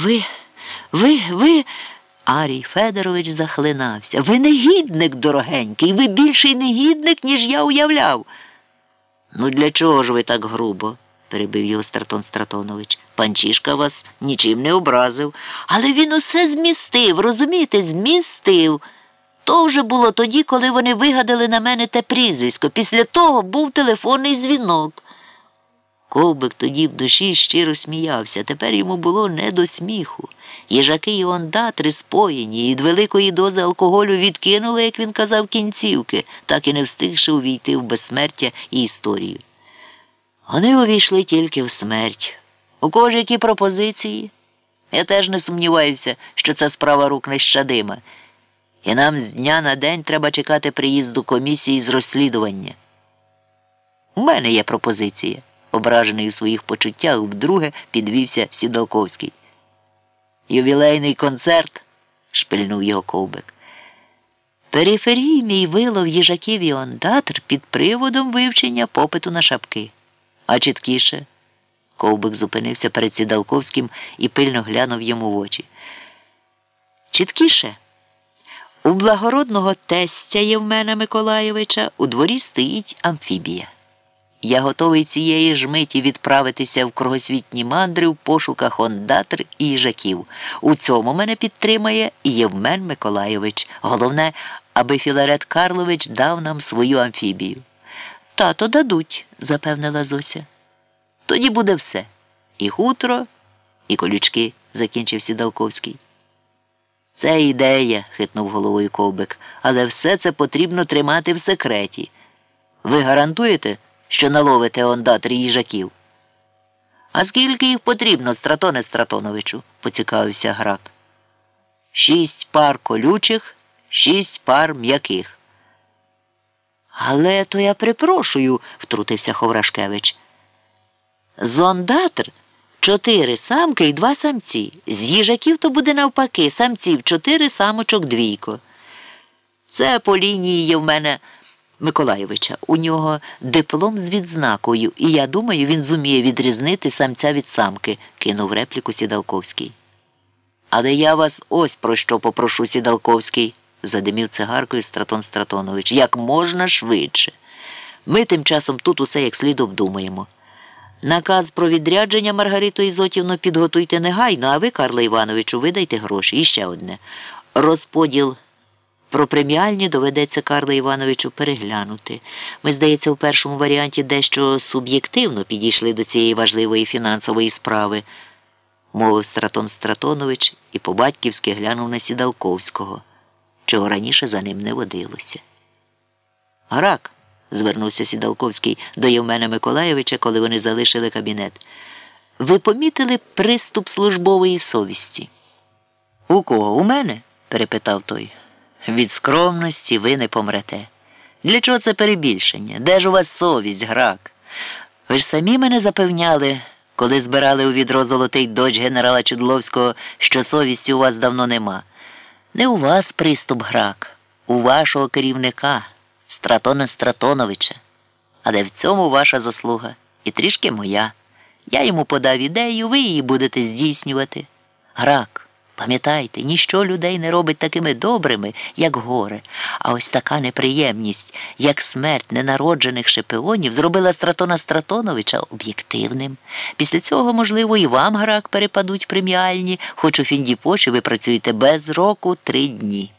Ви, ви, ви. Арій Федорович захлинався. Ви негідник, дорогенький, ви більший негідник, ніж я уявляв. Ну, для чого ж ви так грубо? перебив його Стратон Стратонович. Панчішка вас нічим не образив. Але він усе змістив, розумієте, змістив. То вже було тоді, коли вони вигадали на мене те прізвисько. Після того був телефонний дзвінок. Ковбик тоді в душі щиро сміявся, тепер йому було не до сміху. Їжаки і ондатри споєні, і від великої дози алкоголю відкинули, як він казав, кінцівки, так і не встигши увійти в безсмертя і історію. Вони увійшли тільки в смерть. У кого ж які пропозиції? Я теж не сумніваюся, що це справа рук нещадима, і нам з дня на день треба чекати приїзду комісії з розслідування. У мене є пропозиція. Ображений у своїх почуттях, вдруге підвівся Сідалковський. Ювілейний концерт, шпильнув його ковбик. Периферійний вилов їжаків і ондатр під приводом вивчення попиту на шапки. А чіткіше. Ковбик зупинився перед Сідалковським і пильно глянув йому в очі. Чіткіше. У благородного тестя Євмена Миколаєвича у дворі стоїть амфібія. Я готовий цієї ж миті відправитися в кругосвітні мандри в пошуках ондатр і їжаків. У цьому мене підтримає Євмен Миколайович. Головне, аби Філарет Карлович дав нам свою амфібію. Тато дадуть, запевнила Зося. Тоді буде все. І хутро, і колючки, закінчив Сідалковський. Це ідея, хитнув головою ковбик, але все це потрібно тримати в секреті. Ви гарантуєте? Що наловите ондатри їжаків. А скільки їх потрібно, стратоне Стратоновичу? поцікавився грак. Шість пар колючих, шість пар м'яких. Але то я припрошую, втрутився Ховрашкевич. Зондатр чотири самки і два самці. З їжаків то буде навпаки, самців чотири самочок двійко. Це по лінії є в мене. Миколайовича. У нього диплом з відзнакою, і я думаю, він зуміє відрізнити самця від самки, кинув репліку Сідалковський. Але я вас ось про що попрошу Сідалковський, задимів цигаркою Стратон Стратонович, як можна швидше. Ми тим часом тут усе як слід обдумаємо. Наказ про відрядження Маргариту Ізотівну підготуйте негайно, а ви, Карло Івановичу, видайте гроші. І ще одне. Розподіл. Про преміальні доведеться Карла Івановичу переглянути. Ми, здається, у першому варіанті дещо суб'єктивно підійшли до цієї важливої фінансової справи, мовив Стратон Стратонович і по-батьківськи глянув на Сідалковського, чого раніше за ним не водилося. Грак, звернувся Сідалковський до Євмена Миколаєвича, коли вони залишили кабінет. Ви помітили приступ службової совісті? У кого? У мене? перепитав той. Від скромності ви не помрете. Для чого це перебільшення? Де ж у вас совість, грак? Ви ж самі мене запевняли, коли збирали у відро золотий дочь генерала Чудловського, що совісті у вас давно нема. Не у вас приступ грак, у вашого керівника, Стратона Стратоновича. Але в цьому ваша заслуга і трішки моя. Я йому подав ідею, ви її будете здійснювати. Грак. Пам'ятайте, ніщо людей не робить такими добрими, як горе, а ось така неприємність, як смерть ненароджених шепіонів, зробила Стратона Стратоновича об'єктивним. Після цього, можливо, і вам грак перепадуть преміальні, хоч у Фіндіпоші ви працюєте без року три дні.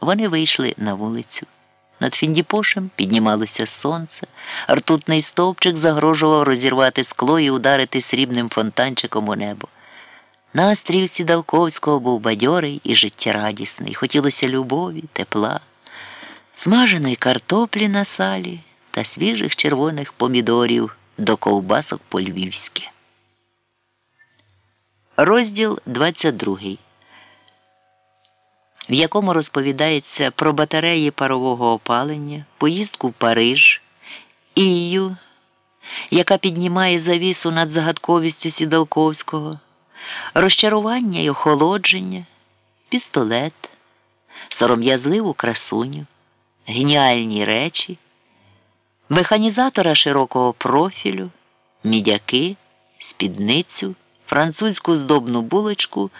Вони вийшли на вулицю. Над Фіндіпошем піднімалося сонце, ртутний стовпчик загрожував розірвати скло і ударити срібним фонтанчиком у небо. Настрій Сідалковського був бадьорий і життєрадісний. Хотілося любові, тепла, смаженої картоплі на салі та свіжих червоних помідорів до ковбасок по львівськи. Розділ 22, в якому розповідається про батареї парового опалення, поїздку в Париж, Ію, яка піднімає завісу над загадковістю Сідалковського розчарування й охолодження, пістолет, сором'язливу красуню, геніальні речі, механізатора широкого профілю, мідяки, спідницю. французьку здобну булочку.